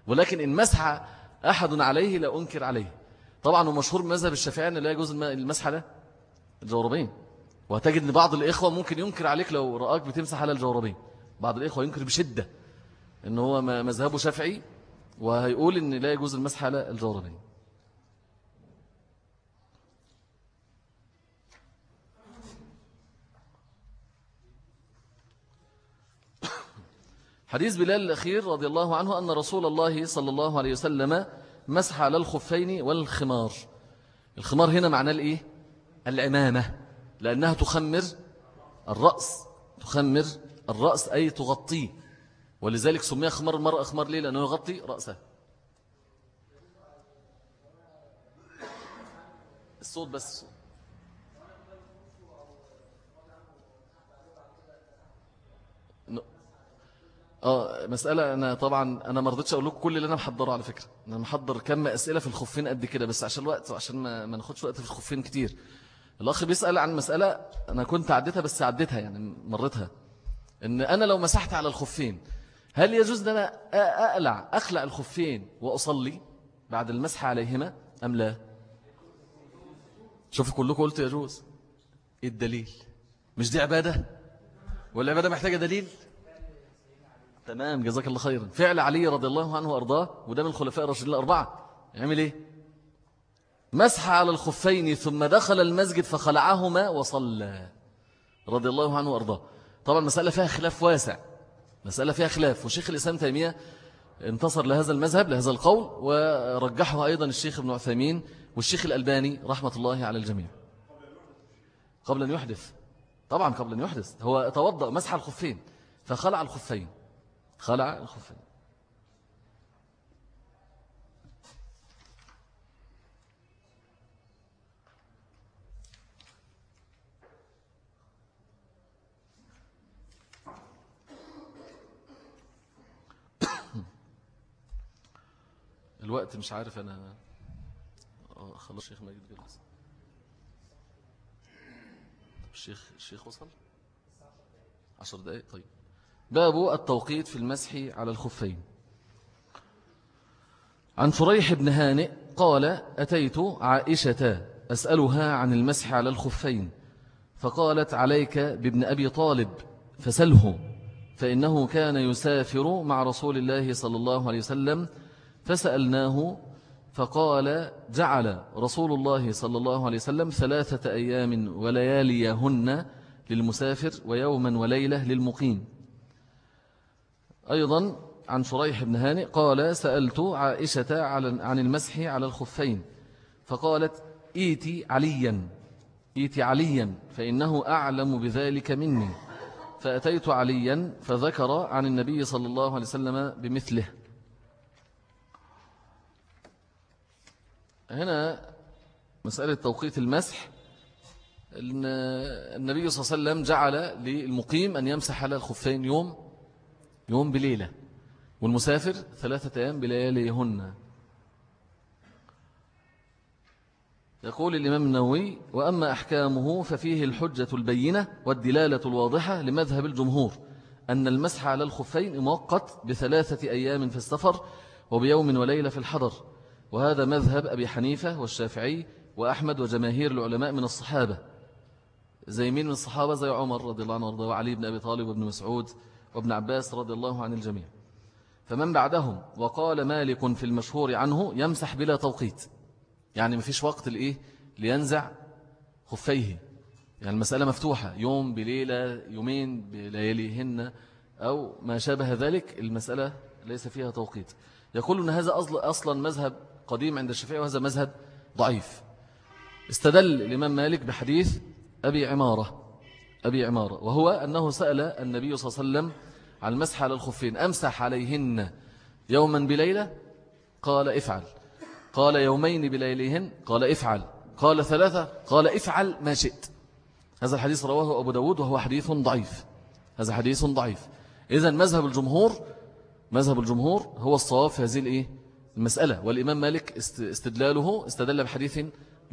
ولكن إن مسح أحد عليه لا أنكر عليه. طبعا ومشهور مذهب الشافعي أن لا يجوز المسح على الجوربين. وهتجد أن بعض الإخوة ممكن ينكر عليك لو رآك بتمسح على الجوربين. بعض الإخوة ينكر بشدة إن هو مذهبه شافعي وهيقول إن لا يجوز المسح على الجوربين. حديث بلال الأخير رضي الله عنه أن رسول الله صلى الله عليه وسلم مسح على الخفين والخمار. الخمار هنا معناه الإيه؟ العمامة لأنها تخمر الرأس تخمر الرأس أي تغطيه. ولذلك سمي خمر المرأة. خمر ليه؟ لأنه يغطي رأسه الصوت بس. آه مسألة أنا طبعا أنا ما رضيتش أقول لكم كل اللي أنا محضره على فكرة. أنا محضر كم أسئلة في الخفين قد كده بس عشان الوقت وعشان ما, ما ناخدش وقت في الخفين كتير. الأخ بيسأل عن مسألة أنا كنت عديتها بس عديتها يعني مرتها. إن أنا لو مسحت على الخفين هل يجوز أن أنا أقلع أخلع الخفين وأصلي بعد المسح عليهما أم لا؟ شوفوا كلكم قلت يجوز. إيه الدليل؟ مش دي عبادة؟ والعبادة محتاجة دليل؟ تمام جزاك الله خيرا. فعل علي رضي الله عنه وأرضاه وده من الخلفاء الراشدين الأربعة. يعمل إيه؟ مسح على الخفين ثم دخل المسجد فخلعهما وصلى. رضي الله عنه وأرضاه. طبعا مسألة فيها خلاف واسع. مسألة فيها خلاف. وشيخ الإسلام تيمية انتصر لهذا المذهب لهذا القول ورجحه أيضا الشيخ ابن عثيمين والشيخ الألباني رحمة الله على الجميع. قبل أن يحدث. طبعا قبل أن يحدث. هو توضأ مسح الخفين فخلع الخفين. خلع الخفين. الوقت مش عارف أنا آه خلاص الشيخ ماجد جلس. الشيخ الشيخ وصل؟ عشر دقائق طيب. باب التوقيت في المسح على الخفين. عن فريح بن هانئ قال أتيت عائشة أسألها عن المسح على الخفين فقالت عليك بابن أبي طالب فسله فإنه كان يسافر مع رسول الله صلى الله عليه وسلم فسألناه فقال جعل رسول الله صلى الله عليه وسلم ثلاثة أيام ولياليهن للمسافر ويوما وليلة للمقيم. أيضا عن شريح بن هانئ قال سألت عائشة عن المسح على الخفين فقالت إيتي عليا إيتي عليا فإنه أعلم بذلك مني. فأتيت عليا فذكر عن النبي صلى الله عليه وسلم بمثله. هنا مسألة توقيت المسح. النبي صلى الله عليه وسلم جعل للمقيم أن يمسح على الخفين يوم يوم بليلة. والمسافر ثلاثة أيام بلياليهن. يقول الإمام النووي وأما أحكامه ففيه الحجة البينة والدلالة الواضحة لمذهب الجمهور أن المسح على الخفين مؤقت بثلاثة أيام في السفر وبيوم وليلة في الحضر. وهذا مذهب أبي حنيفة والشافعي وأحمد وجماهير العلماء من الصحابة. زي مين من الصحابة زي عمر رضي الله عنه وعلي بن أبي طالب وابن مسعود. وابن عباس رضي الله عن الجميع. فمن بعدهم وقال مالك في المشهور عنه يمسح بلا توقيت. يعني ما فيش وقت لإيه؟ لينزع خفيه. يعني المسألة مفتوحة. يوم بليلة يومين بلياليهن أو ما شابه ذلك المسألة ليس فيها توقيت. يقول أن هذا أصلا مذهب قديم عند الشافعي وهذا مذهب ضعيف. استدل الإمام مالك بحديث أبي عمارة. أبي عمارة وهو أنه سأل النبي صلى الله عليه وسلم عن المسح على الخفين أمسح عليهن يوما بليلة؟ قال افعل. قال يومين بليلهن؟ قال افعل. قال ثلاثة؟ قال افعل ما شئت. هذا الحديث رواه أبو داود وهو حديث ضعيف. هذا حديث ضعيف. إذا مذهب الجمهور مذهب الجمهور هو الصواب في هذه الإيه؟ المسألة. والإمام مالك استدلاله استدل بحديث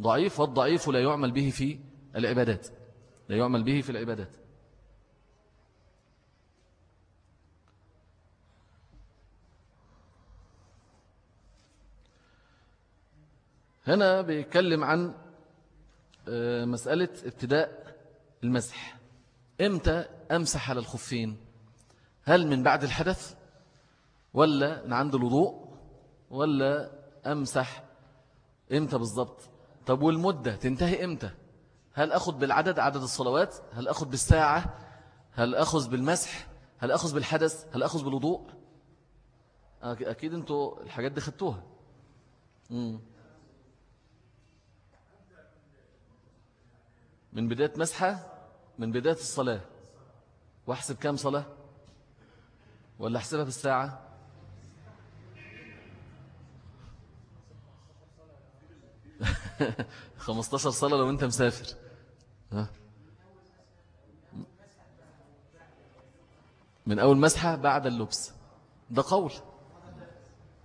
ضعيف والضعيف لا يعمل به في العبادات. لا يعمل به في العبادات. هنا بيتكلم عن آه، مسألة ابتداء المسح. إمتى أمسح على الخفين هل من بعد الحدث ولا من عند الوضوء ولا أمسح؟ إمتى بالضبط؟ طب والمدة تنتهي إمتى؟ هل أخذ بالعدد عدد الصلوات؟ هل أخذ بالساعة؟ هل أخذ بالمسح؟ هل أخذ بالحدث؟ هل أخذ بالوضوء؟ أكيد أنتوا الحاجات دي خدتوها. من بداية مسحة من بداية الصلاة. واحسب كام صلاة؟ ولا احسبها بالساعة؟ 15 صلاة لو أنت مسافر. ها؟ من أول مسحة بعد اللبس. ده قول.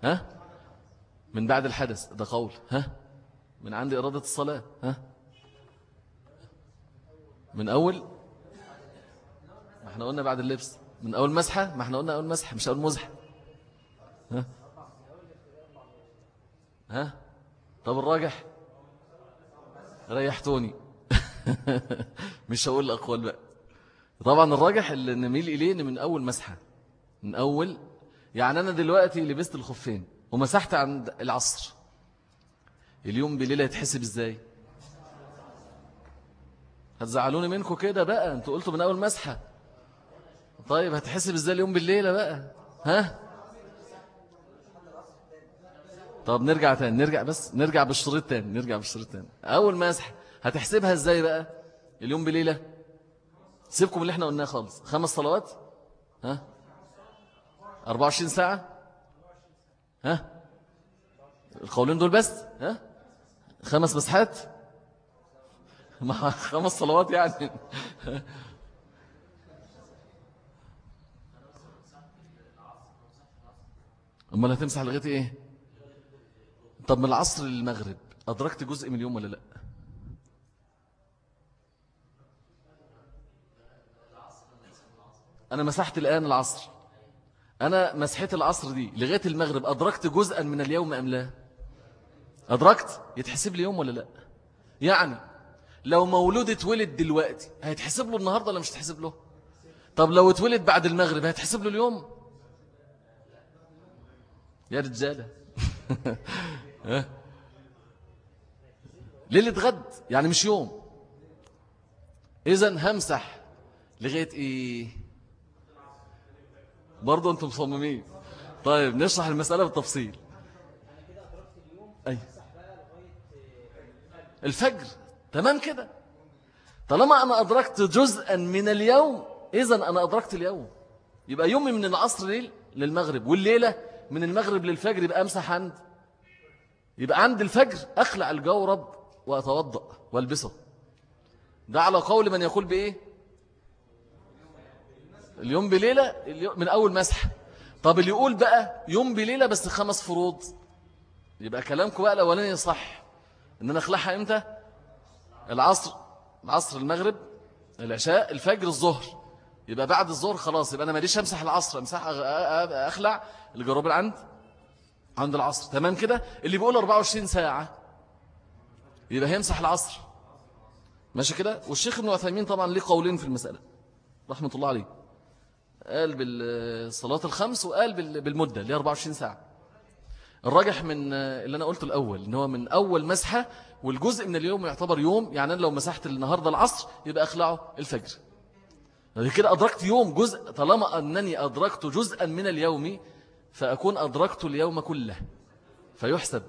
ها؟ من بعد الحدث. ده قول. ها؟ من عند إرادة الصلاة. ها؟ من أول؟ ما إحنا قلنا بعد اللبس. من أول مسحة؟ ما إحنا قلنا أول مسحة مش أول مزحة. ها؟ ها؟ طب الراجح؟ ريحتوني. مش هقول الأقوال بقى. طبعا الراجح اللي نميل إليه من أول مسحة من أول يعني أنا دلوقتي لبست الخفين ومسحت عند العصر. اليوم بليلة يتحسب إزاي؟ هتزعلوني منكم كده بقى؟ أنتوا قلتوا من أول مسحة. طيب هتحسب إزاي اليوم بالليلة بقى؟ ها؟ طب نرجع تاني نرجع بس نرجع بالشريط تاني نرجع بالشريط تاني. أول مسحة. هتحسبها إزاي بقى؟ اليوم بليلة. سيبكم اللي إحنا قلناه خالص. خمس صلوات؟ ها؟ 24 ساعة؟ ها؟ القولين دول بس؟ ها؟ خمس مسحات؟ مع خمس صلوات يعني. امال هتمسح لغاية إيه؟ طب من العصر للمغرب أدركت جزء من اليوم ولا لأ؟ أنا مسحت الآن العصر. أنا مسحت العصر دي لغاية المغرب. أدركت جزءا من اليوم أم لا؟ أدركت؟ يتحسب لي يوم ولا لا؟ يعني لو مولود اتولد دلوقتي هيتحسب له النهاردة ولا مش تحسب له؟ طب لو اتولد بعد المغرب هيتحسب له اليوم؟ يا رجالة. ليلة غد يعني مش يوم. إذا همسح لغاية إيه؟ برضه أنتم مصممين. طيب نشرح المسألة بالتفصيل. أي. الفجر. تمام كده؟ طالما أنا أدركت جزءا من اليوم إذا أنا أدركت اليوم. يبقى يومي من العصر للمغرب والليلة من المغرب للفجر يبقى أمسح عند يبقى عند الفجر أخلع الجورب وأتوضأ وألبسه. ده على قول من يقول بإيه؟ اليوم بليلة من أول مسح. طب اللي يقول بقى يوم بليلة بس خمس فروض. يبقى كلامكم بقى الأولاني صح. إن أنا أخلعها إمتى؟ العصر العصر المغرب العشاء الفجر الظهر. يبقى بعد الظهر خلاص يبقى أنا ماليش أمسح العصر أمسح أخلع الجراب العند عند العصر. تمام كده؟ اللي بيقول 24 ساعة يبقى هيمسح العصر. ماشي كده؟ والشيخ ابن عثيمين طبعا ليه قولين في المسألة. رحمة الله عليه. قال بالصلاة الخمس وقال بالمدة اللي هي 24 ساعة. الراجح من اللي أنا قلته الأول إن هو من أول مسحة والجزء من اليوم يعتبر يوم يعني أنا لو مسحت النهاردة العصر يبقى أخلعه الفجر. كده أدركت يوم جزء طالما أنني أدركت جزءا من اليوم فأكون أدركت اليوم كله. فيحسب.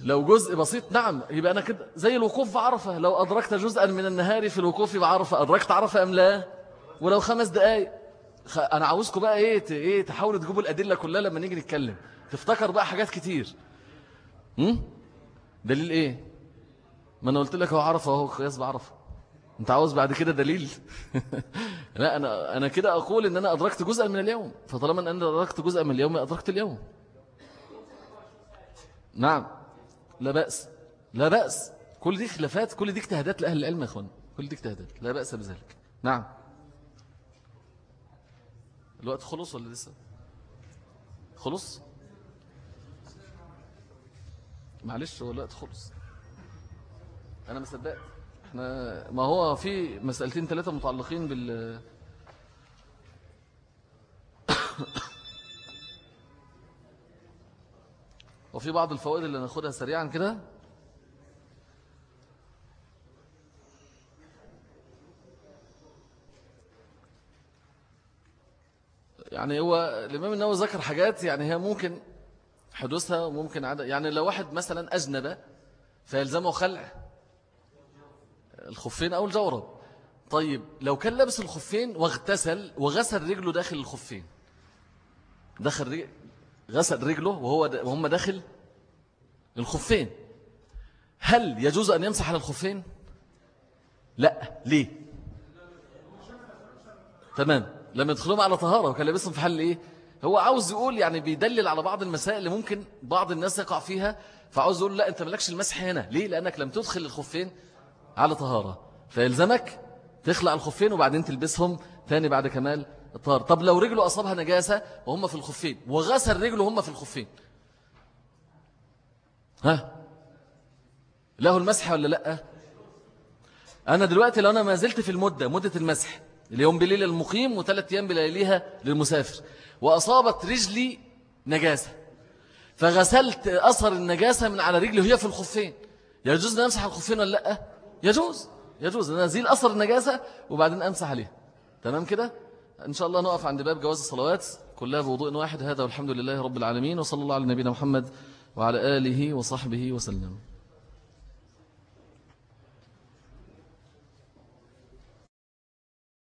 لو جزء بسيط نعم يبقى أنا كده زي الوقوف بعرفة. لو أدركت جزءا من النهار في الوقوف بعرفة أدركت عرفة أم لا؟ ولو خمس دقايق. أنا عاوزكم بقى إيه إيه تحاولوا تجيبوا الأدلة كلها لما نيجي نتكلم. تفتكر بقى حاجات كتير. هم؟ دليل إيه؟ ما أنا قلت لك هو عرفة هو قياس بعرفة. أنت عاوز بعد كده دليل؟ لا أنا أنا كده أقول إن أنا أدركت جزءا من اليوم. فطالما أن أنا أدركت جزءا من اليوم أدركت اليوم. نعم. لا بأس. لا بأس. كل دي خلافات كل دي اجتهادات لأهل العلم يا أخوان. كل دي اجتهادات. لا بأس بذلك. نعم. الوقت خلص ولا لسه؟ خلص؟ معلش هو الوقت خلص. أنا ما صدقت. إحنا ما هو في مسألتين ثلاثة متعلقين بال وفي بعض الفوائد اللي ناخدها سريعا كده. يعني هو الإمام النووي ذكر حاجات يعني هي ممكن حدوثها وممكن عدد يعني لو واحد مثلا أجنب فيلزمه خلع الخفين أو الجورب طيب لو كان لابس الخفين واغتسل وغسل رجله داخل الخفين. دخل غسل رجله وهو وهم داخل الخفين. هل يجوز أن يمسح على الخفين؟ لا. ليه؟ تمام. لما يدخلهم على طهارة وكان لابسهم في حل إيه؟ هو عاوز يقول يعني بيدلل على بعض المسائل اللي ممكن بعض الناس يقع فيها فعاوز يقول لا أنت ملكش المسح هنا. ليه؟ لأنك لم تدخل الخفين على طهارة. فيلزمك تخلع الخفين وبعدين تلبسهم ثاني بعد كمال الطهارة. طب لو رجله أصابها نجاسة وهم في الخفين وغسل رجله هم في الخفين ها؟ له المسح ولا لأ؟ أنا دلوقتي لو أنا ما زلت في المدة مدة المسح اليوم بليل المقيم وثلاث أيام بليليها للمسافر. وأصابت رجلي نجاسة. فغسلت أثر النجاسة من على رجلي وهي في الخفين. يجوز أن أمسح الخفين ولا لأ؟ يجوز. يجوز. أن أزيل أثر النجاسة وبعدين أمسح عليها. تمام كده؟ إن شاء الله نقف عند باب جواز الصلوات. كلها بوضوء واحد. هذا والحمد لله رب العالمين. وصلى الله على نبينا محمد وعلى آله وصحبه وسلم.